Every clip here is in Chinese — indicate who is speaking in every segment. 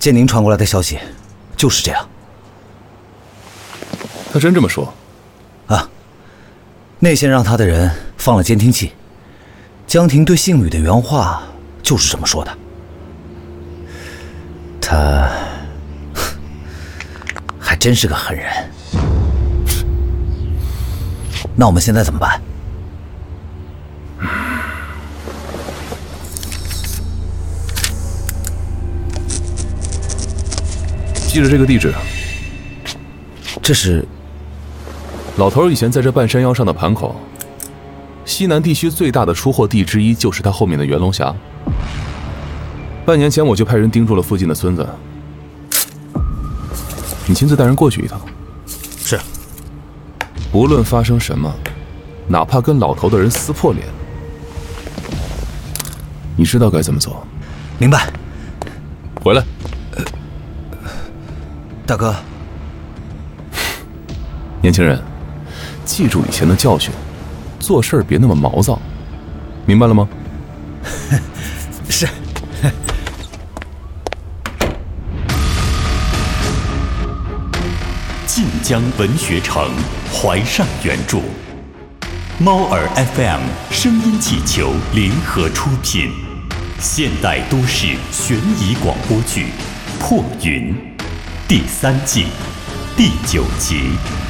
Speaker 1: 建宁传过来的消息就是这样。
Speaker 2: 他真这么说？
Speaker 1: 啊，内线让他的人放了监听器，江婷对姓吕的原话就是这么说的。他还真是个狠人。那我们现在怎么办？
Speaker 2: 记着这个地址。
Speaker 1: 这是
Speaker 2: 老头以前在这半山腰上的盘口，西南地区最大的出货地之一，就是他后面的元龙峡。半年前我就派人盯住了附近的村子，你亲自带人过去一趟。
Speaker 1: 是。
Speaker 2: 无论发生什么，哪怕跟老头的人撕破脸，你知道该怎么做。
Speaker 1: 明白。
Speaker 2: 回来。
Speaker 1: 大哥，
Speaker 2: 年轻人，记住以前的教训，做事别那么毛躁，明白了吗？
Speaker 1: 是。
Speaker 3: 晋江文学城怀上原著，猫耳 FM 声音气球联合出品，现代都市悬疑广播剧《破云》。第三季第九集。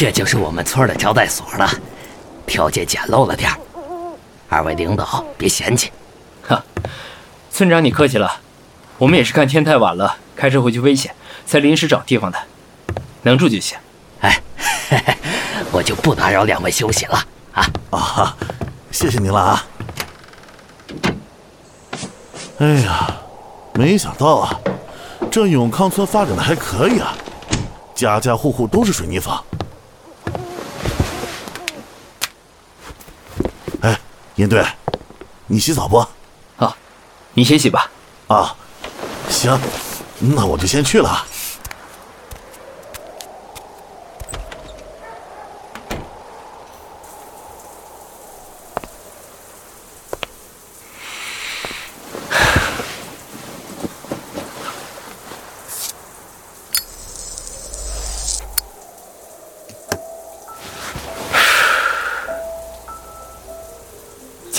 Speaker 4: 这就是我们村的招待所了，条件简陋了点二位领导别嫌弃。
Speaker 5: 哈，村长你客气了，我们也是看天太晚了，开车回去危险，才临时找地方的，能住就行。
Speaker 4: 哎，我就不打扰两位休息了啊！
Speaker 6: 啊，谢谢您了啊！哎呀，没想到啊，这永康村发展的还可以啊，家家户户都是水泥房。严队，你洗澡不？
Speaker 5: 啊，你先洗吧。
Speaker 6: 啊，行，那我就先去了。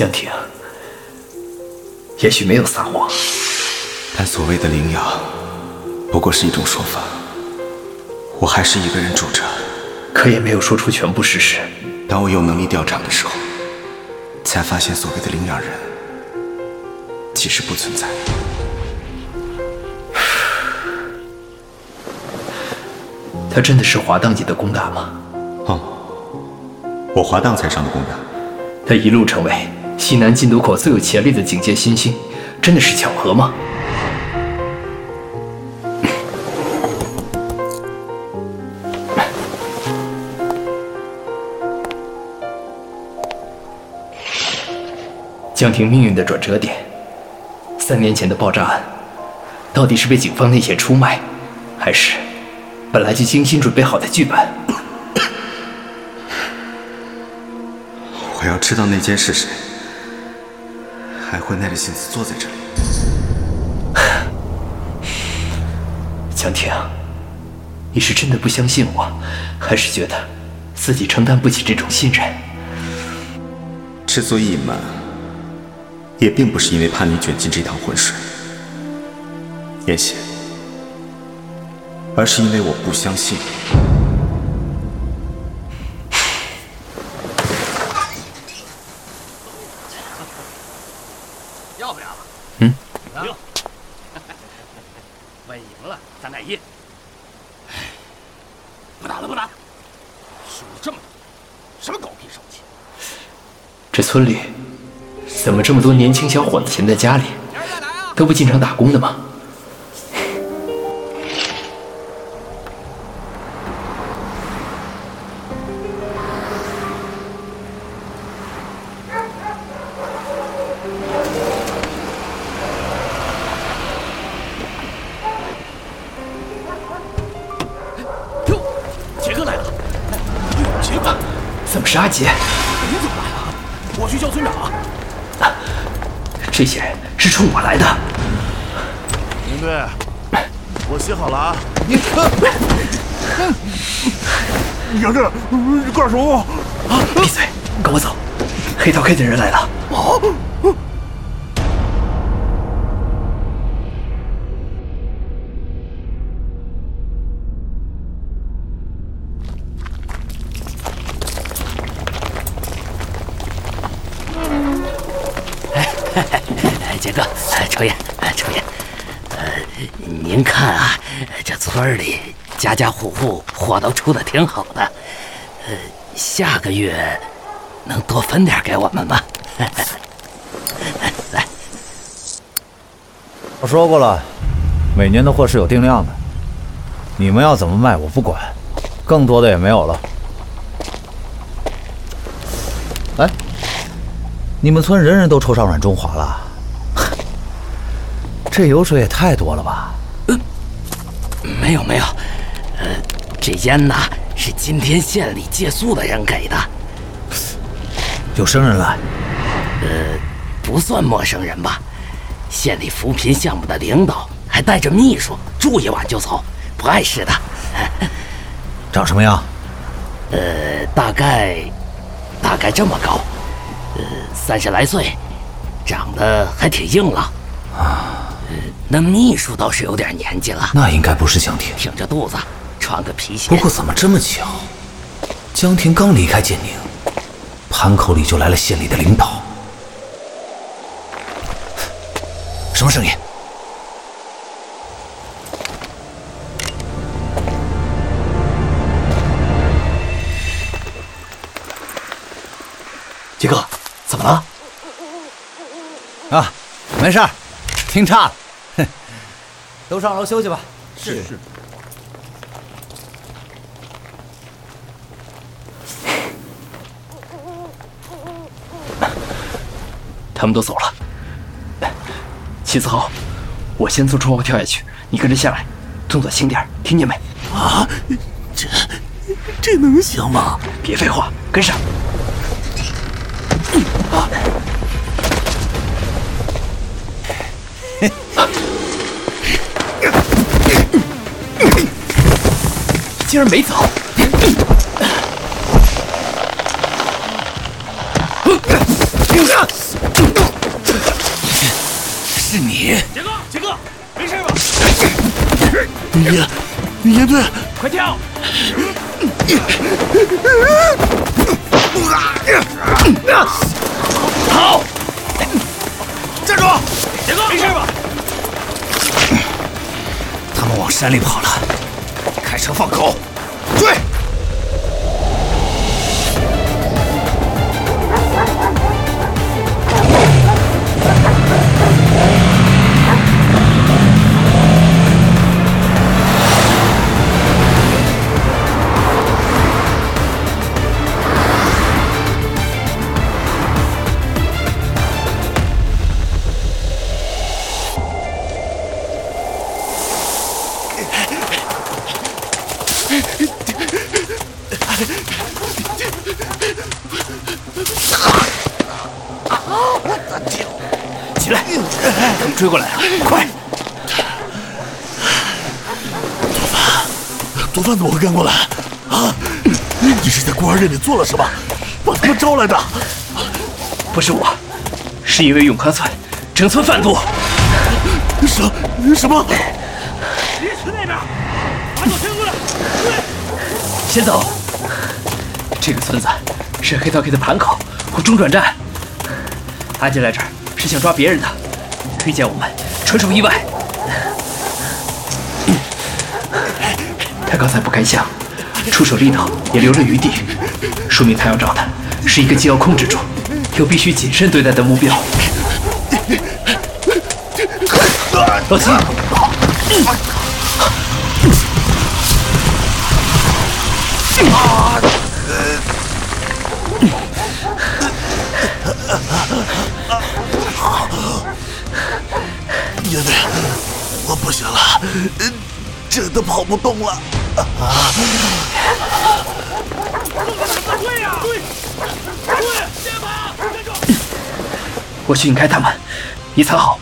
Speaker 5: 江婷，也许没有撒谎，
Speaker 7: 但所谓的领养，不过是一种说法。我还是一个人住着，
Speaker 5: 可也没有说出全部事实。
Speaker 7: 当我有能力调查的时候，才发现所谓的领养人，其实不存在。
Speaker 5: 他真的是滑荡级的公大吗？
Speaker 7: 哦，我滑荡才上的公大。
Speaker 5: 他一路成为。西南禁毒口最有潜力的警戒新星，真的是巧合吗？江婷命运的转折点，三年前的爆炸案，到底是被警方内线出卖，还是本来就精心准备好的剧本？
Speaker 7: 我要知道那间是谁。还会耐着性子坐在这里？
Speaker 5: 江婷，你是真的不相信我，还是觉得自己承担不起这种信任？
Speaker 7: 之所以隐瞒，也并不是因为怕你卷进这趟浑水，燕邪，而是因为我不相信。
Speaker 8: 手这么大，什么狗屁手气？
Speaker 5: 这村里怎么这么多年轻小伙子闲在家里，都不进城打工的吗？
Speaker 6: 杨震，你干什么？
Speaker 5: 闭嘴，跟我走。黑桃 K 的人来了。
Speaker 4: 哎，杰哥，哎抽烟，哎抽烟。您看啊，这村里家家户户货都出的挺好的，呃，下个月能多分点给我们吗？来，
Speaker 1: 我说过了，每年的货是有定量的，你们要怎么卖我不管，更多的也没有了。哎，你们村人人都抽上软中华了，这油水也太多了吧？
Speaker 4: 没有没有，呃，这烟呢是今天县里借宿的人给的，
Speaker 1: 有生人来，
Speaker 4: 不算陌生人吧？县里扶贫项目的领导还带着秘书，住一晚就走，不碍事的。
Speaker 1: 长什么样？
Speaker 4: 呃，大概大概这么高，呃，三十来岁，长得还挺硬朗。啊，那秘书倒是有点年纪了，
Speaker 1: 那应该不是江婷。
Speaker 4: 挺着肚子，穿个皮鞋。
Speaker 1: 不过怎么这么巧？江婷刚离开建宁，盘口里就来了县里的领导。什么声音？
Speaker 5: 杰哥，怎么了？
Speaker 1: 啊，没事儿，听岔了。哼，都上楼休息吧。
Speaker 8: 是是。
Speaker 5: 他们都走了。齐子豪，我先从窗户跳下去，你跟着下来，动作轻点，听见没？
Speaker 6: 啊，这这能行吗？
Speaker 5: 别废话，跟上。竟然没走！
Speaker 4: 是你，
Speaker 8: 杰哥，杰哥，没事吧？
Speaker 6: 严严队，
Speaker 8: 快跳！
Speaker 4: 好，
Speaker 8: 站住！杰哥，没事吧？
Speaker 1: 他们往山里跑了，开车放狗，
Speaker 6: 是
Speaker 5: 因为永康村整村贩毒。
Speaker 6: 什什么？
Speaker 8: 离池那边，把手伸过来。
Speaker 5: 先走。这个村子是黑桃 K 的盘口和中转站。阿杰来这儿是想抓别人的，推荐我们，纯属意外。他刚才不开枪，出手力道也留了余地，说明他要找的是一个既要控制住，又必须谨慎对待的目标。老七，
Speaker 6: 叶队，我不行了，真的跑不动了。
Speaker 5: 我去引开他们，你藏好。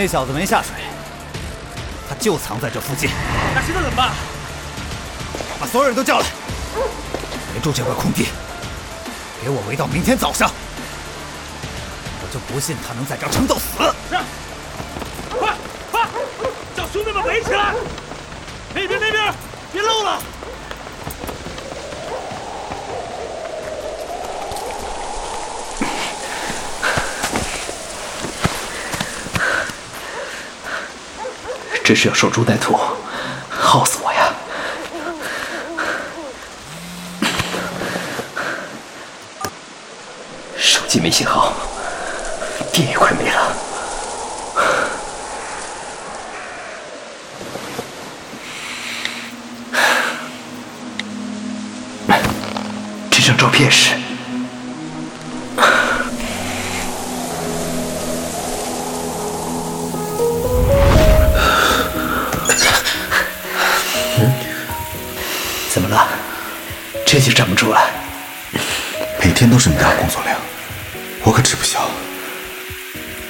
Speaker 8: 那
Speaker 1: 小子没下水，他就藏在这附近。
Speaker 8: 那现在怎么办？
Speaker 1: 把所有人都叫来，围住这块空地，给我围到明天早上。我就不信他能在这撑到死。
Speaker 8: 是，快快，叫兄弟们围起来！那边那边，别漏了！
Speaker 5: 这是要守株待兔，耗死我呀！手机没信号，电也快没了。这张照片是……就站不住了？
Speaker 7: 每天都是你大工作量，我可吃不消。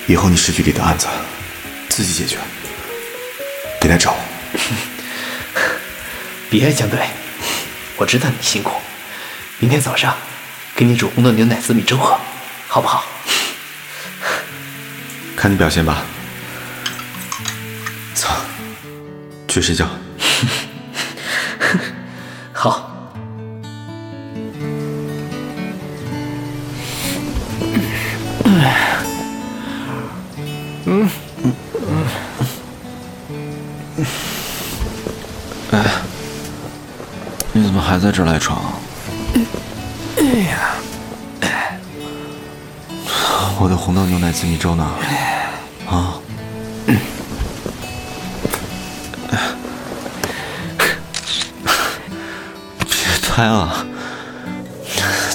Speaker 7: 以后你市局里的案子自己解决，别来找我。
Speaker 5: 别爱江队，我知道你辛苦，明天早上给你煮红豆牛奶紫米粥喝，好不好？
Speaker 7: 看你表现吧。走，去睡觉。你怎么还在这儿赖床？哎呀，我的红豆牛奶紫米粥呢？啊？别拍了，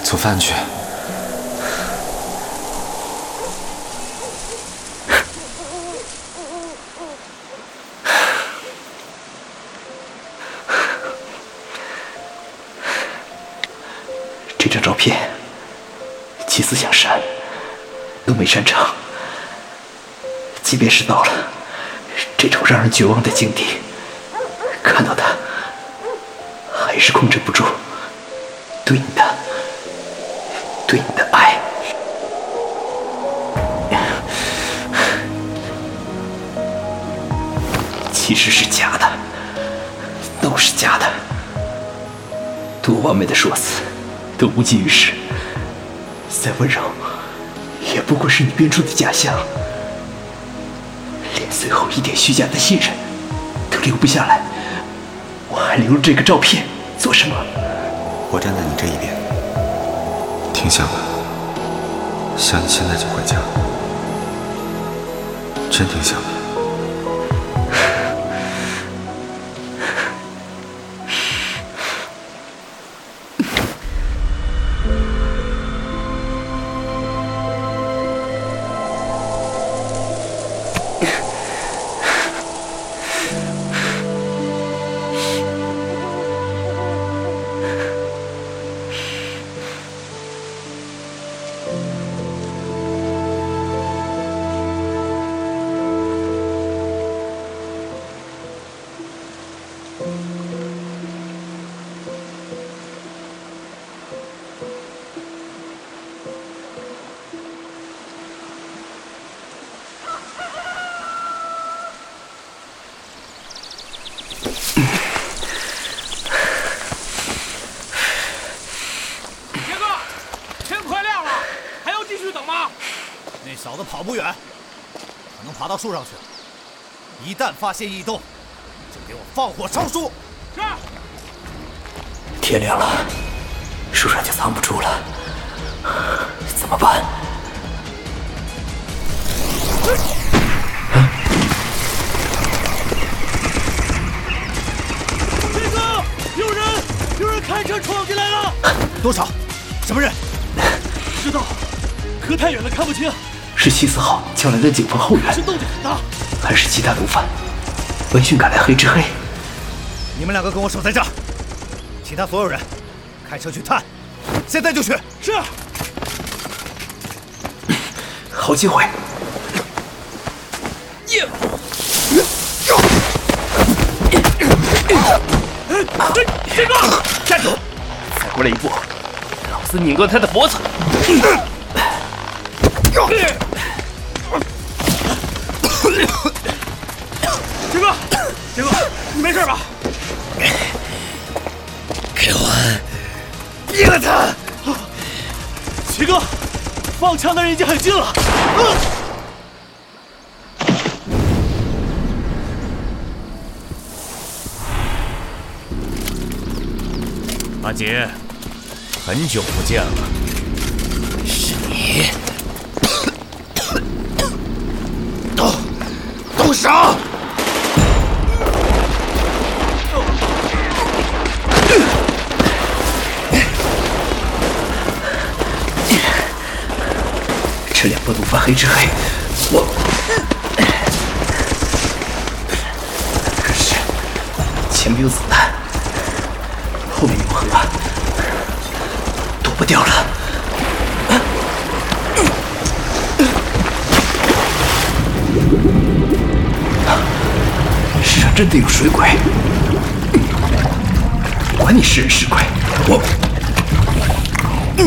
Speaker 7: 做饭去。
Speaker 5: 片几次想删，都没删成。即便是到了这种让人绝望的境地，看到他还是控制不住对你的对你的爱。其实是假的，都是假的。多完美的说辞，都无济于事。再温柔，也不过是你编出的假象。连最后一点虚假的信任都留不下来，我还留这个照片做什么？
Speaker 7: 我站在你这一边，挺想的，想你现在就回家，真挺想的。
Speaker 1: 爬到树上去了。一旦发现异动，就给我放火烧树。
Speaker 9: 是。
Speaker 5: 天亮了，树上就藏不住了，怎么办？
Speaker 9: 天哥有人，有人开车闯进来了。
Speaker 1: 多少？什么人？
Speaker 9: 不知道，隔太远了看不清。
Speaker 5: 是七四号叫来的警方后援，还是其他毒贩？闻讯赶来黑吃黑。
Speaker 1: 你们两个跟我守在这儿，其他所有人开车去探，现在就去。
Speaker 9: 是。
Speaker 5: 好机会。
Speaker 9: 耶！这个
Speaker 5: 站住！再过来一步，老子拧断他的脖子！
Speaker 9: 杰哥，杰哥，你没事吧？
Speaker 4: 给我毙了他！
Speaker 9: 齐哥，放枪的人已经很近了。
Speaker 8: 阿杰，很久不见了。
Speaker 4: 是你，
Speaker 5: 这两波毒贩黑吃黑，我可是前面有子弹，后面有河，躲不掉了。世上真的有水鬼，管你是人是鬼，我。江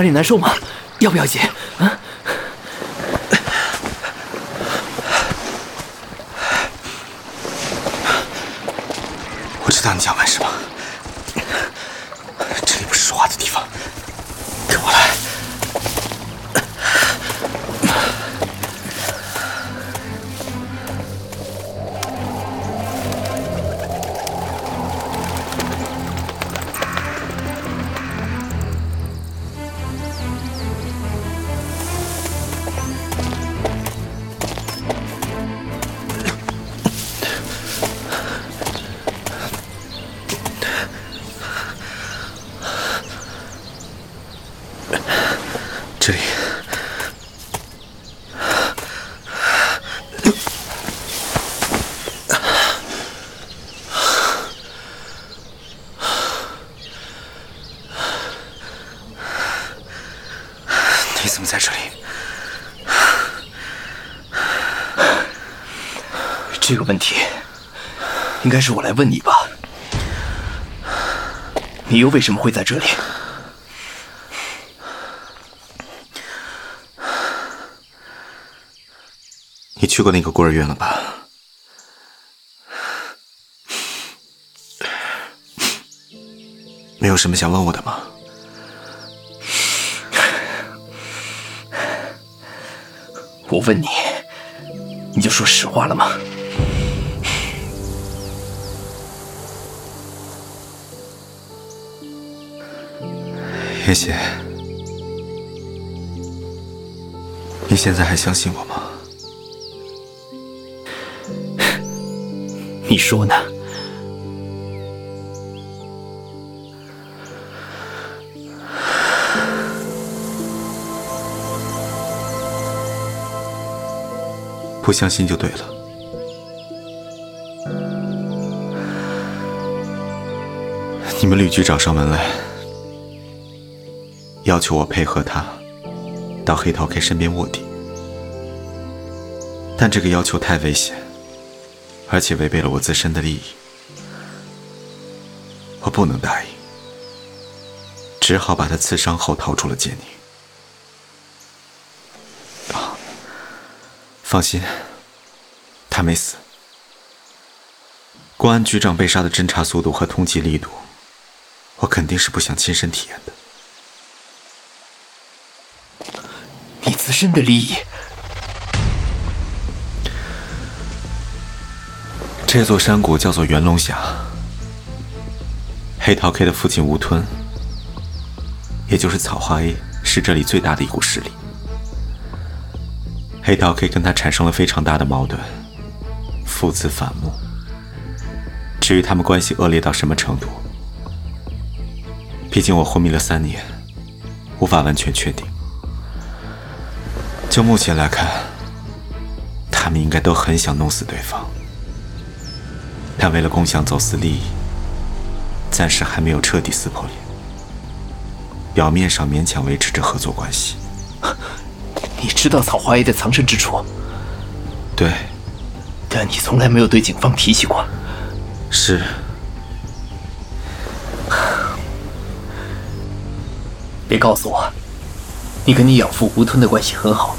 Speaker 5: 哪里难受吗？要不要紧？
Speaker 7: 这
Speaker 5: 个问题应该是我来问你吧？你又为什么会在这里？
Speaker 7: 你去过那个孤儿院了吧？没有什么想问我的吗？
Speaker 5: 我问你，你就说实话了吗？
Speaker 7: 天邪，你现在还相信我吗？
Speaker 5: 你说呢？
Speaker 7: 不相信就对了。你们吕局长上门来，要求我配合他到黑桃 K 身边卧底，但这个要求太危险，而且违背了我自身的利益，我不能答应，只好把他刺伤后逃出了界宁。放心，他没死。公安局长被杀的侦查速度和通缉力度。我肯定是不想亲身体验的。
Speaker 5: 真的利益？
Speaker 7: 这座山谷叫做元龙峡，黑桃 K 的父亲吴吞，也就是草花 A，是这里最大的一股势力。黑桃 K 跟他产生了非常大的矛盾，父子反目。至于他们关系恶劣到什么程度？毕竟我昏迷了三年，无法完全确定。就目前来看，他们应该都很想弄死对方，但为了共享走私利益，暂时还没有彻底撕破脸。表面上勉强维持着合作关系。
Speaker 5: 你知道草花 A 的藏身之处？
Speaker 7: 对。
Speaker 5: 但你从来没有对警方提起过。
Speaker 7: 是。
Speaker 5: 别告诉我，你跟你养父吴吞的关系很好。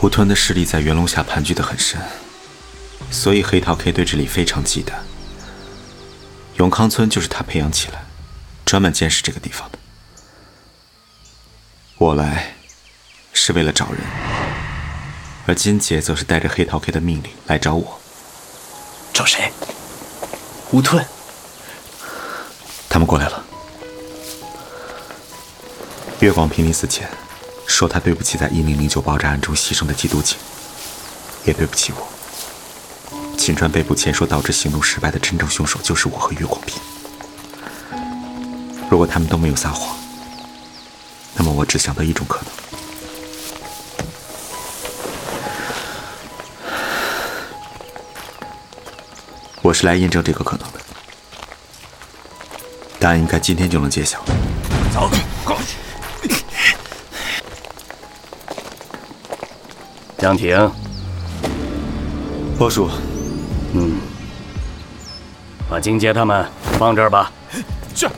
Speaker 7: 吴吞的势力在元龙峡盘踞的很深，所以黑桃 K 对这里非常忌惮。永康村就是他培养起来，专门监视这个地方的。我来是为了找人，而金姐则是带着黑桃 K 的命令来找我。
Speaker 5: 找谁？吴吞。
Speaker 7: 他们过来了。月光濒临死前，说他对不起在一零零九爆炸案中牺牲的缉毒警，也对不起我。秦川被捕前说导致行动失败的真正凶手就是我和月光平。如果他们都没有撒谎，那么我只想到一种可能：我是来验证这个可能的。答案应该今天就能揭晓。
Speaker 10: 走，
Speaker 4: 江婷，
Speaker 7: 波叔，
Speaker 4: 嗯，把金杰他们放这儿吧。
Speaker 10: 是。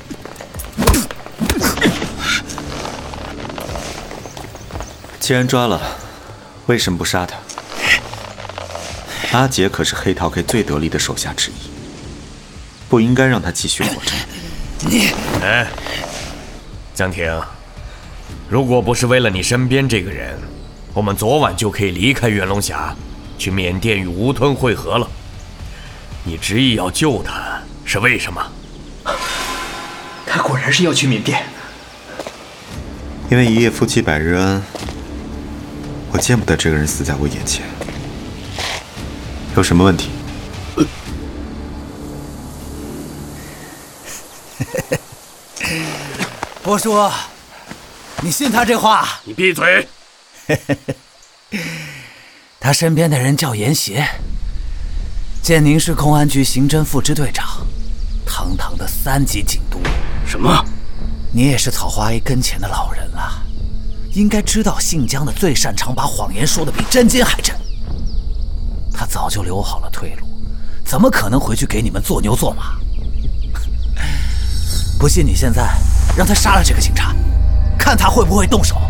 Speaker 7: 既然抓了，为什么不杀他？阿杰可是黑桃 K 最得力的手下之一，不应该让他继续活着。
Speaker 10: 你哎，江婷，如果不是为了你身边这个人，我们昨晚就可以离开元龙峡，去缅甸与吴吞会合了。你执意要救他，是为什么？
Speaker 5: 他果然是要去缅甸。
Speaker 7: 因为一夜夫妻百日恩，我见不得这个人死在我眼前。有什么问题？
Speaker 1: 波叔，你信他这话？
Speaker 10: 你闭嘴！
Speaker 1: 他身边的人叫严邪，建宁市公安局刑侦副支队长，堂堂的三级警督。
Speaker 4: 什么？
Speaker 1: 你也是草花 A 跟前的老人了，应该知道姓江的最擅长把谎言说的比真金还真。他早就留好了退路，怎么可能回去给你们做牛做马？不信你现在让他杀了这个警察，看他会不会动手。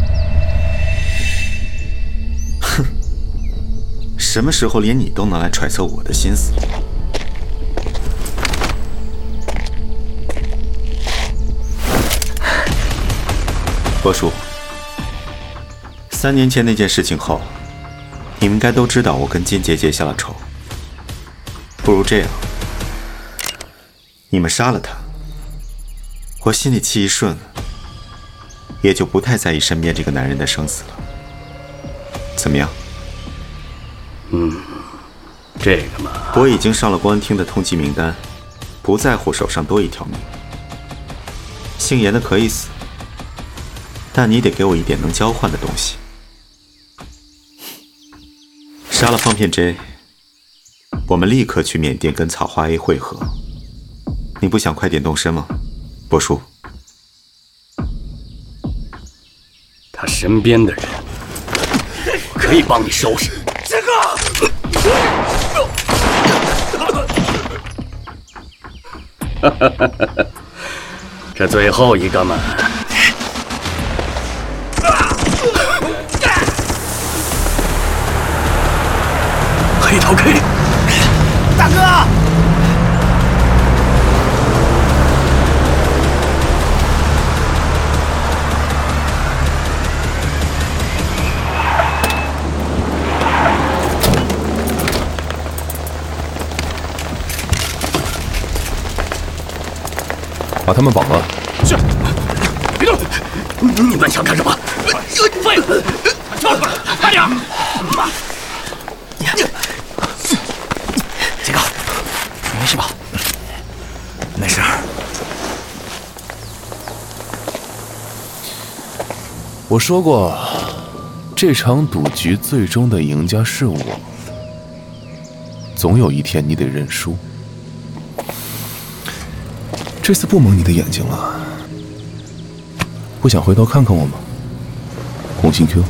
Speaker 7: 什么时候连你都能来揣测我的心思？波叔，三年前那件事情后，你们应该都知道我跟金杰结下了仇。不如这样，你们杀了他。我心里气一顺，也就不太在意身边这个男人的生死了。怎么样？
Speaker 10: 嗯，这个嘛，
Speaker 7: 我已经上了公安厅的通缉名单，不在乎手上多一条命。姓严的可以死，但你得给我一点能交换的东西。杀了方片 J，我们立刻去缅甸跟草花 A 会合。你不想快点动身吗，伯叔？
Speaker 10: 他身边的人，我可以帮你收拾。这最后一个嘛，黑桃 K，
Speaker 1: 大哥。
Speaker 2: 把他们绑了。
Speaker 6: 是。别动！
Speaker 10: 你们想干什么？
Speaker 6: 废物！跳出来！快点！妈！
Speaker 1: 杰哥，你没事吧？没事。
Speaker 2: 我说过，这场赌局最终的赢家是我。总有一天，你得认输。这次不蒙你的眼睛了，不想回头看看我吗？红心 Q，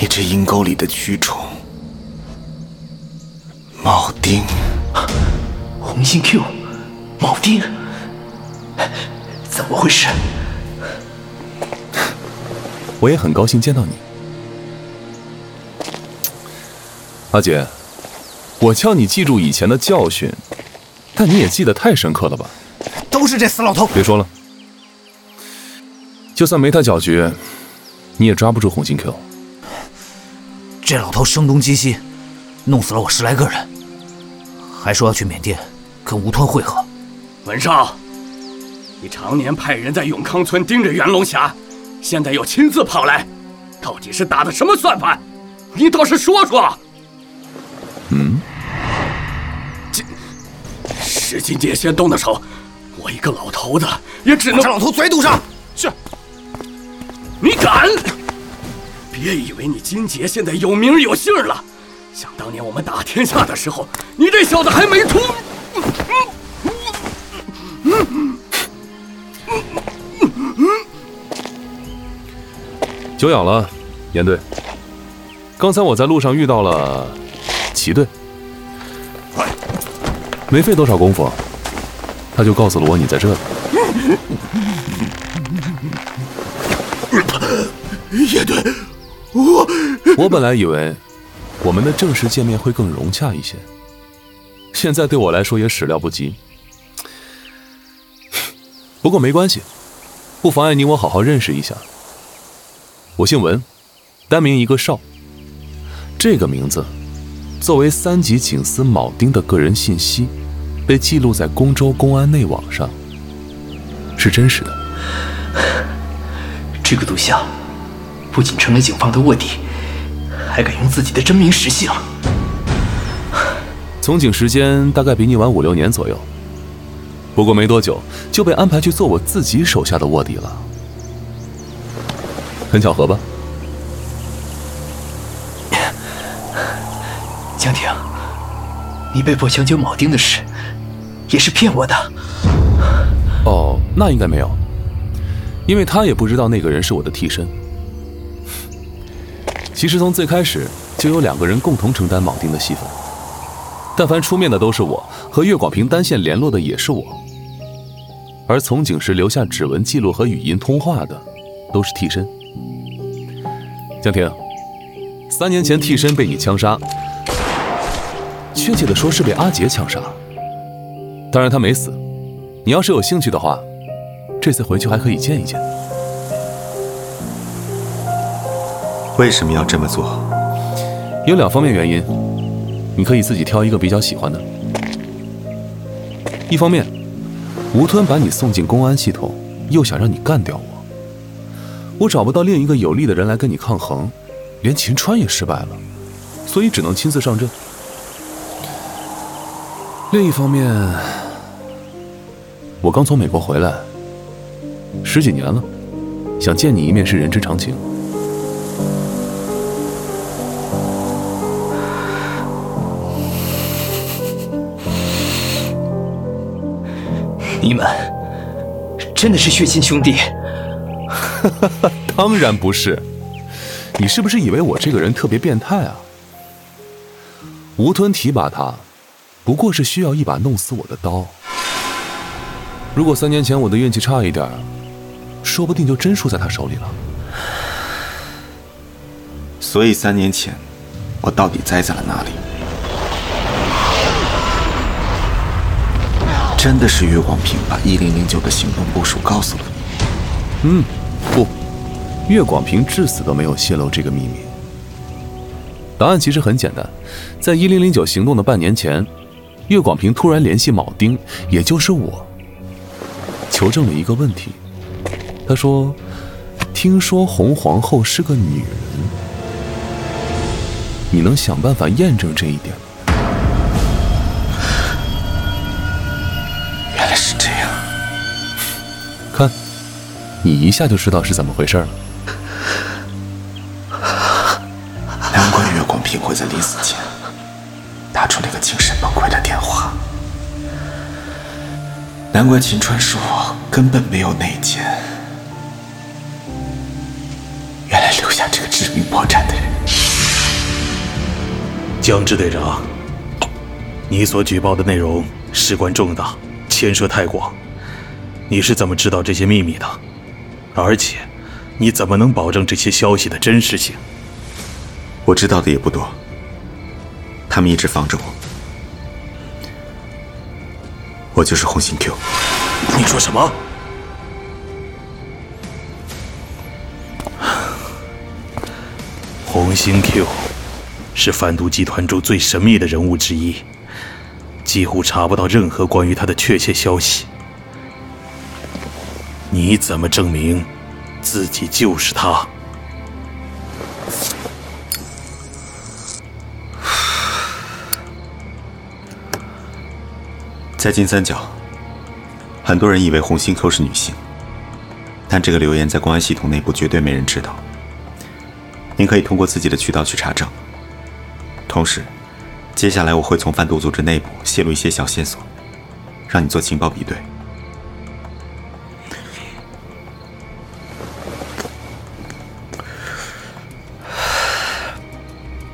Speaker 7: 你这阴沟里的蛆虫，铆钉，
Speaker 5: 红心 Q，铆钉，怎么回事？
Speaker 2: 我也很高兴见到你。阿姐，我叫你记住以前的教训，但你也记得太深刻了吧？
Speaker 1: 都是这死老头！
Speaker 2: 别说了，就算没他搅局，你也抓不住红心 Q。
Speaker 1: 这老头声东击西，弄死了我十来个人，还说要去缅甸跟吴吞会合。
Speaker 10: 文少，你常年派人在永康村盯着袁龙霞，现在又亲自跑来，到底是打的什么算盘？你倒是说说！
Speaker 2: 嗯，
Speaker 10: 这是金杰先动的手，我一个老头子也只能
Speaker 1: 把老头嘴堵上。
Speaker 6: 是，
Speaker 10: 你敢？别以为你金杰现在有名有姓了，想当年我们打天下的时候，你这小子还没出。
Speaker 2: 久仰了，严队。刚才我在路上遇到了。齐队，没费多少功夫，他就告诉了我你在这里。
Speaker 6: 叶队，我
Speaker 2: 我本来以为我们的正式见面会更融洽一些，现在对我来说也始料不及。不过没关系，不妨碍你我好好认识一下。我姓文，单名一个少，这个名字。作为三级警司铆钉的个人信息，被记录在公州公安内网上，是真实的。
Speaker 5: 这个毒枭不仅成了警方的卧底，还敢用自己的真名实姓。
Speaker 2: 从警时间大概比你晚五六年左右，不过没多久就被安排去做我自己手下的卧底了，很巧合吧？
Speaker 5: 江婷，你被迫抢救铆钉的事，也是骗我的。
Speaker 2: 哦，那应该没有，因为他也不知道那个人是我的替身。其实从最开始就有两个人共同承担铆钉的戏份，但凡出面的都是我，和岳广平单线联络的也是我，而从警时留下指纹记录和语音通话的，都是替身。江婷，三年前替身被你枪杀。确切的说是被阿杰枪杀，当然他没死。你要是有兴趣的话，这次回去还可以见一见。
Speaker 7: 为什么要这么做？
Speaker 2: 有两方面原因。你可以自己挑一个比较喜欢的。一方面，吴吞把你送进公安系统，又想让你干掉我，我找不到另一个有力的人来跟你抗衡，连秦川也失败了，所以只能亲自上阵。另一方面，我刚从美国回来，十几年了，想见你一面是人之常情。
Speaker 5: 你们真的是血亲兄弟？
Speaker 2: 当然不是，你是不是以为我这个人特别变态啊？吴吞提拔他，不过是需要一把弄死我的刀。如果三年前我的运气差一点，说不定就真输在他手里了。
Speaker 7: 所以三年前，我到底栽在了哪里？真的是岳广平把一零零九的行动部署告诉了你？
Speaker 2: 嗯，不，岳广平至死都没有泄露这个秘密。答案其实很简单，在一零零九行动的半年前，岳广平突然联系铆钉，也就是我，求证了一个问题。他说：“听说红皇后是个女人，你能想办法验证这一点吗？”
Speaker 7: 原来是这样，
Speaker 2: 看，你一下就知道是怎么回事了。
Speaker 7: 难怪岳广平会在临死前打出那个精神崩溃的电话。难怪秦川说根本没有内奸。原来留下这个致命破绽的人，
Speaker 6: 江支队长，你所举报的内容事关重大，牵涉太广，你是怎么知道这些秘密的？而且，你怎么能保证这些消息的真实性？
Speaker 7: 我知道的也不多，他们一直防着我。我就是红星 Q。
Speaker 6: 你说什么？红星 Q 是贩毒集团中最神秘的人物之一，几乎查不到任何关于他的确切消息。你怎么证明自己就是他？
Speaker 7: 在金三角，很多人以为红星 Q 是女性，但这个流言在公安系统内部绝对没人知道。您可以通过自己的渠道去查证。同时，接下来我会从贩毒组织内部泄露一些小线索，让你做情报比对。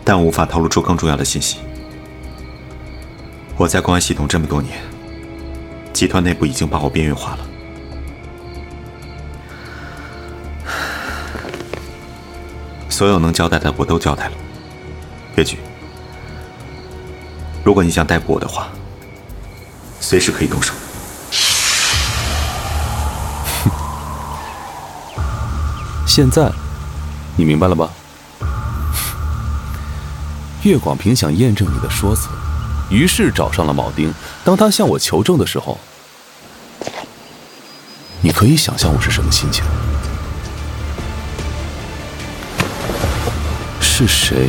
Speaker 7: 但无法透露出更重要的信息。我在公安系统这么多年，集团内部已经把我边缘化了。所有能交代的我都交代了。别举，如果你想逮捕我的话，随时可以动手。
Speaker 2: 现在，你明白了吧？岳广平想验证你的说辞，于是找上了铆钉。当他向我求证的时候，你可以想象我是什么心情。是谁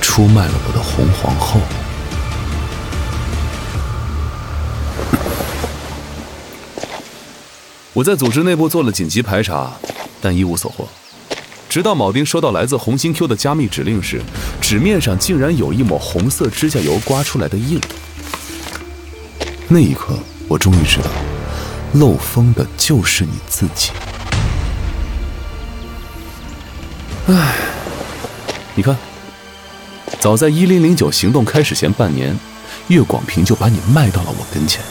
Speaker 2: 出卖了我的红皇后？我在组织内部做了紧急排查，但一无所获。直到铆钉收到来自红星 Q 的加密指令时，纸面上竟然有一抹红色指甲油刮出来的印。那一刻，我终于知道，漏风的就是你自己。唉，你看，早在一零零九行动开始前半年，岳广平就把你卖到了我跟前。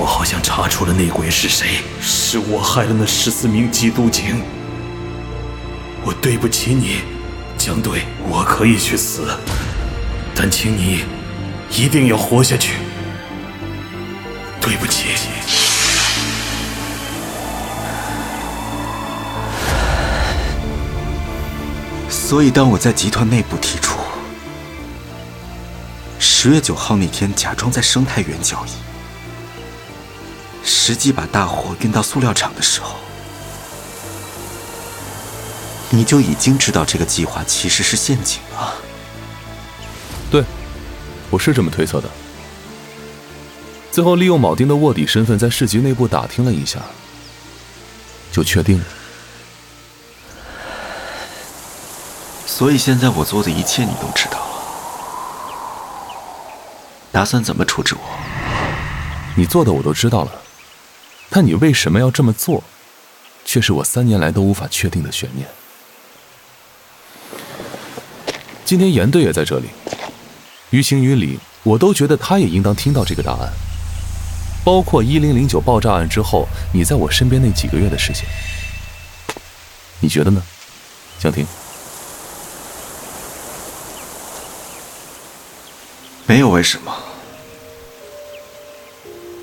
Speaker 6: 我好像查出了内鬼是谁，是我害了那十四名缉毒警。我对不起你，江队，我可以去死，但请你一定要活下去。对不起。
Speaker 7: 所以，当我在集团内部提出十月九号那天假装在生态园交易，实际把大货运到塑料厂的时候，你就已经知道这个计划其实是陷阱了。
Speaker 2: 对，我是这么推测的。最后利用铆钉的卧底身份，在市局内部打听了一下，就确定了。
Speaker 7: 所以现在我做的一切你都知道了。打算怎么处置我？
Speaker 2: 你做的我都知道了，但你为什么要这么做，却是我三年来都无法确定的悬念。今天严队也在这里，于情于理，我都觉得他也应当听到这个答案。包括一零零九爆炸案之后，你在我身边那几个月的事情，你觉得呢，江婷？
Speaker 7: 没有为什么。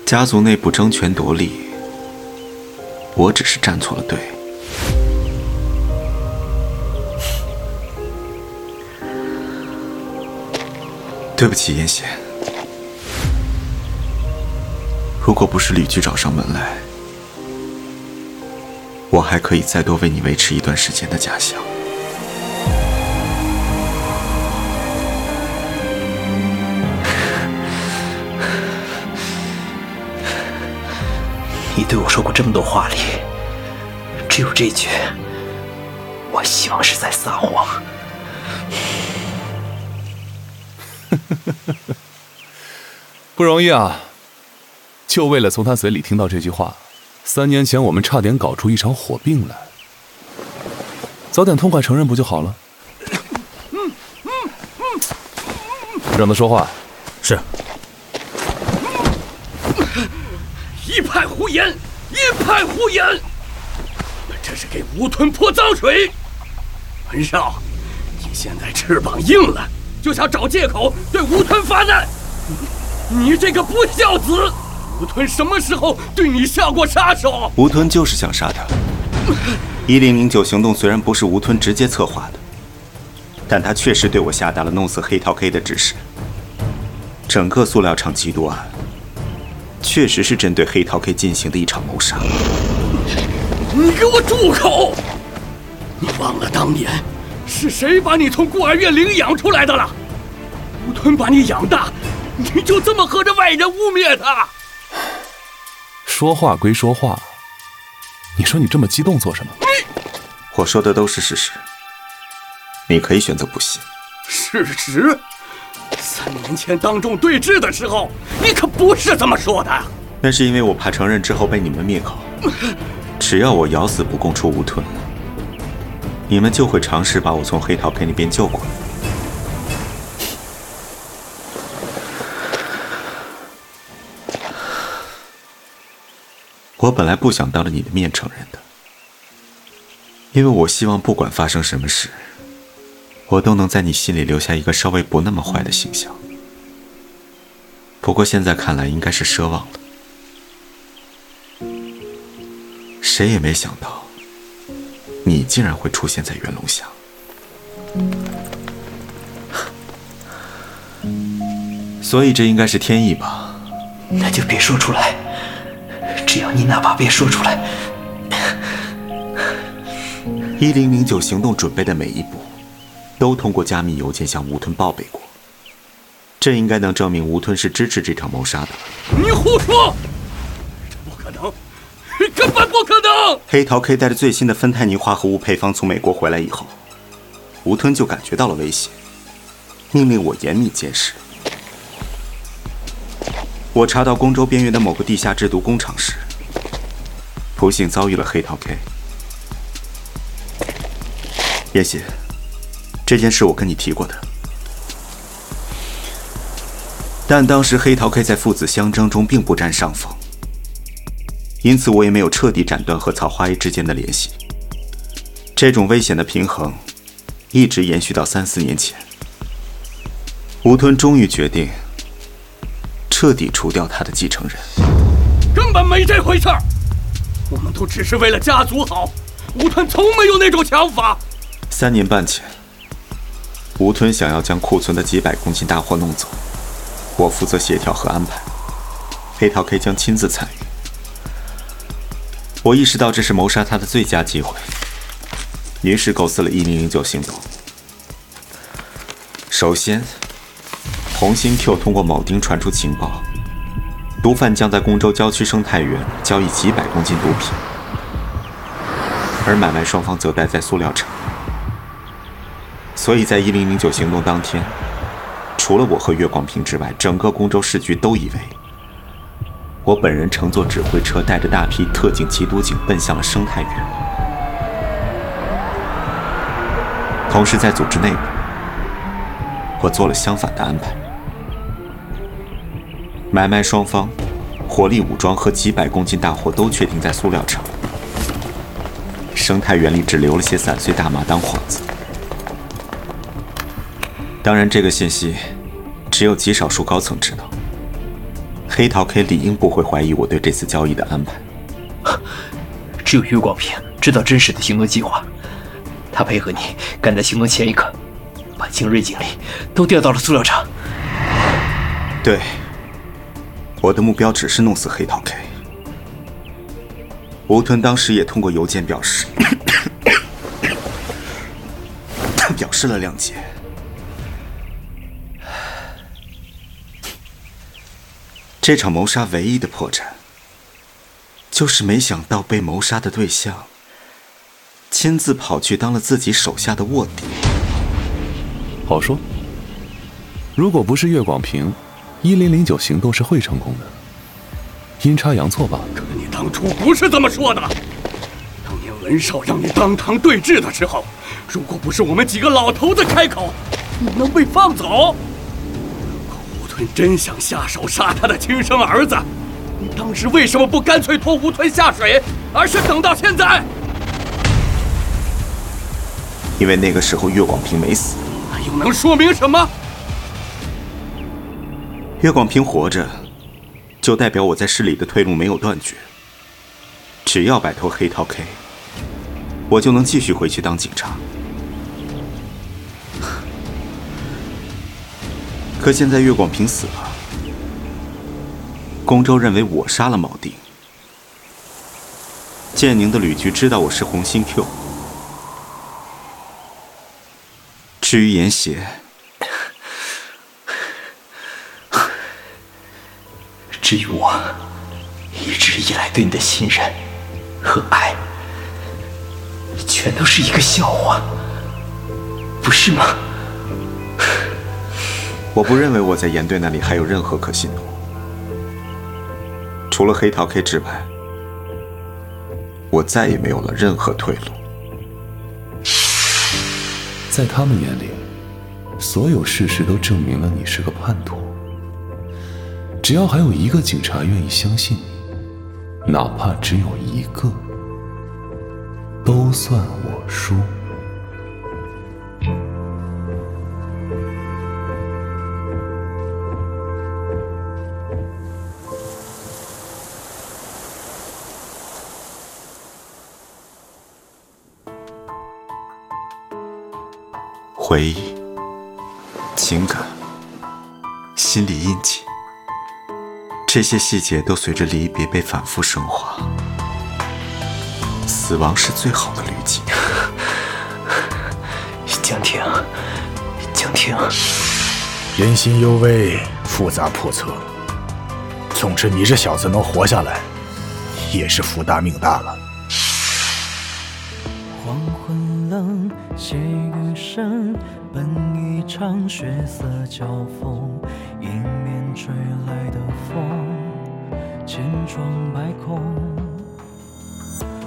Speaker 7: 家族内部争权夺利，我只是站错了队。对不起，燕贤。如果不是吕局找上门来，我还可以再多为你维持一段时间的假象。
Speaker 5: 你对我说过这么多话里，只有这句，我希望是在撒谎。
Speaker 2: 不容易啊！就为了从他嘴里听到这句话，三年前我们差点搞出一场火并来。早点痛快承认不就好了？让他说话。
Speaker 6: 是。
Speaker 10: 一派胡言，一派胡言！你们这是给吴吞泼脏水。文少，你现在翅膀硬了，就想找借口对吴吞发难。你这个不孝子！吴吞什么时候对你下过杀手？
Speaker 7: 吴吞就是想杀他。一零零九行动虽然不是吴吞直接策划的，但他确实对我下达了弄死黑桃 K 的指示。整个塑料厂缉毒案。确实是针对黑桃 K 进行的一场谋杀。
Speaker 10: 你给我住口！你忘了当年是谁把你从孤儿院领养出来的了？吴吞把你养大，你就这么和着外人污蔑他？
Speaker 2: 说话归说话，你说你这么激动做什么？
Speaker 7: 我说的都是事实，你可以选择不信。
Speaker 10: 事实？三年前当众对峙的时候，你可不是这么说的。
Speaker 7: 那是因为我怕承认之后被你们灭口。只要我咬死不供出吴吞，你们就会尝试把我从黑桃 K 那边救过来。我本来不想当着你的面承认的，因为我希望不管发生什么事。我都能在你心里留下一个稍微不那么坏的形象。不过现在看来，应该是奢望了。谁也没想到，你竟然会出现在元龙峡。所以这应该是天意吧？
Speaker 5: 那就别说出来。只要你哪怕别说出来。
Speaker 7: 一零零九行动准备的每一步。都通过加密邮件向吴吞报备过，这应该能证明吴吞是支持这场谋杀的。
Speaker 10: 你胡说！这不可能，根本不可能！
Speaker 7: 黑桃 K 带着最新的芬太尼化合物配方从美国回来以后，吴吞就感觉到了威胁，命令我严密监视。我查到公州边缘的某个地下制毒工厂时，不幸遭遇了黑桃 K。叶欣。这件事我跟你提过的，但当时黑桃 K 在父子相争中并不占上风，因此我也没有彻底斩断和草花 A 之间的联系。这种危险的平衡一直延续到三四年前，吴吞终于决定彻底除掉他的继承人。
Speaker 10: 根本没这回事儿，我们都只是为了家族好，吴吞从没有那种想法。
Speaker 7: 三年半前。吴吞想要将库存的几百公斤大货弄走，我负责协调和安排，黑桃 K 将亲自参与。我意识到这是谋杀他的最佳机会，于是构思了一零零九行动。首先，红星 Q 通过铆钉传出情报，毒贩将在公州郊区生态园交易几百公斤毒品，而买卖双方则待在塑料厂。所以在一零零九行动当天，除了我和岳广平之外，整个公州市局都以为我本人乘坐指挥车，带着大批特警、缉毒警奔向了生态园。同时，在组织内部，我做了相反的安排。买卖双方火力武装和几百公斤大货都确定在塑料厂，生态园里只留了些散碎大麻当幌子。当然，这个信息只有极少数高层知道。黑桃 K 理应不会怀疑我对这次交易的安排。
Speaker 5: 只有岳广平知道真实的行动计划，他配合你，赶在行动前一刻，把精锐警力都调到了塑料厂。
Speaker 7: 对，我的目标只是弄死黑桃 K。吴吞当时也通过邮件表示，他表示了谅解。这场谋杀唯一的破绽，就是没想到被谋杀的对象亲自跑去当了自己手下的卧底。
Speaker 2: 好说。如果不是岳广平，一零零九行动是会成功的。阴差阳错吧？可。
Speaker 8: 你当初不是这么说的。当年文少让你当堂对质的时候，如果不是我们几个老头子开口，你能被放走？吴吞真想下手杀他的亲生儿子，你当时为什么不干脆拖吴吞下水，而是等到现在？
Speaker 7: 因为那个时候岳广平没死。
Speaker 8: 那又能说明什么？
Speaker 7: 岳广平活着，就代表我在市里的退路没有断绝。只要摆脱黑桃 K，我就能继续回去当警察。可现在岳广平死了，公州认为我杀了铆定，建宁的旅局知道我是红心 Q。至于严邪，
Speaker 5: 至于我一直以来对你的信任和爱，全都是一个笑话，不是吗？
Speaker 7: 我不认为我在严队那里还有任何可信的。除了黑桃 K 之外，我再也没有了任何退路。
Speaker 2: 在他们眼里，所有事实都证明了你是个叛徒。只要还有一个警察愿意相信你，哪怕只有一个，都算我输。
Speaker 7: 回忆、情感、心理印记，这些细节都随着离别被反复升华。死亡是最好的滤镜。
Speaker 5: 江婷，江婷，
Speaker 11: 人心幽微，复杂叵测。总之，你这小子能活下来，也是福大命大了。
Speaker 9: 黄昏冷，细雨声，奔一场血色交锋，迎面吹来的风，千疮百孔。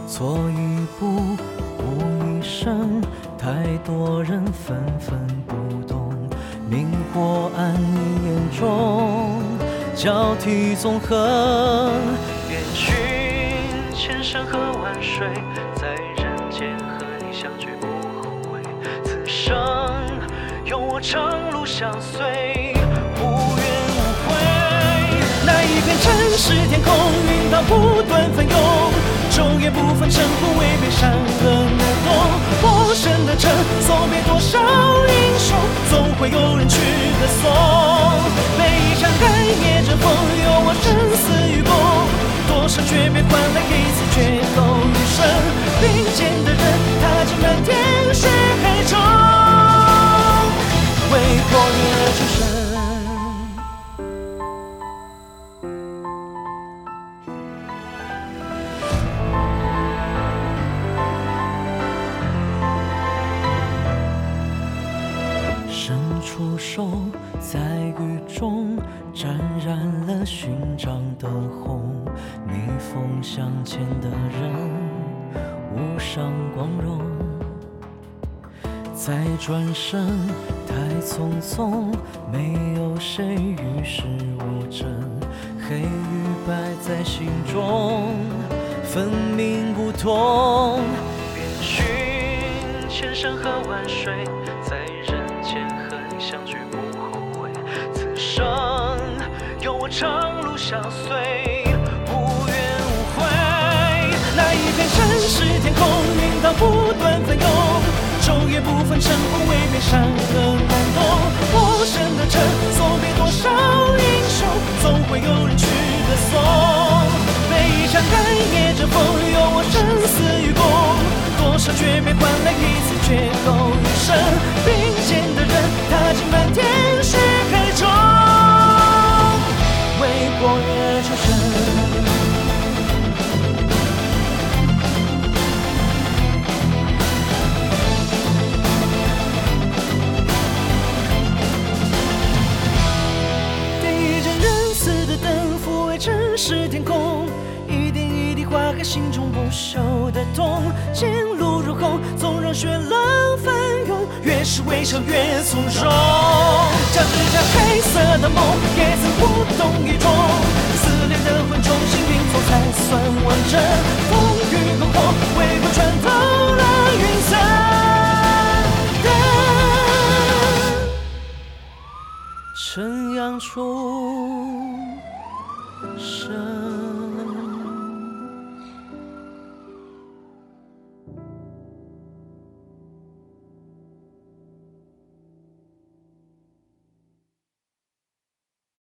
Speaker 9: 错一步，误一生，太多人纷纷不懂，明火暗你眼中，交替纵横。愿寻千山和万水，生有我长路相随，无怨无悔。那一片城市天空，云涛不断翻涌，昼夜不分晨昏，未被山河难懂。陌生的城，送别多少英雄，总会有人去歌颂。每一场黑夜阵风，有我生死与共。多少诀别换来一次绝后余生。并肩的人，踏进漫天血海中，为破灭众生。长路相随，无怨无悔。那一片城市天空，云涛不断翻涌，昼夜不分晨昏，未免山河难懂。陌生的城，送别多少英雄，总会有人去歌颂。每一场寒夜阵风，有我生死与共。多少诀别换来一次绝后余生。并肩的人，踏进漫天雪，为火焰而出生。点一盏仁慈的灯，抚慰城市天空。一点一滴化开心中不朽的痛。前路如虹，纵让血浪翻，越是微笑，越从容。交织着黑色的梦，也曾无动于衷。撕裂的魂重新拼凑，才算完整。风雨过后，微风穿透了云层。晨阳出。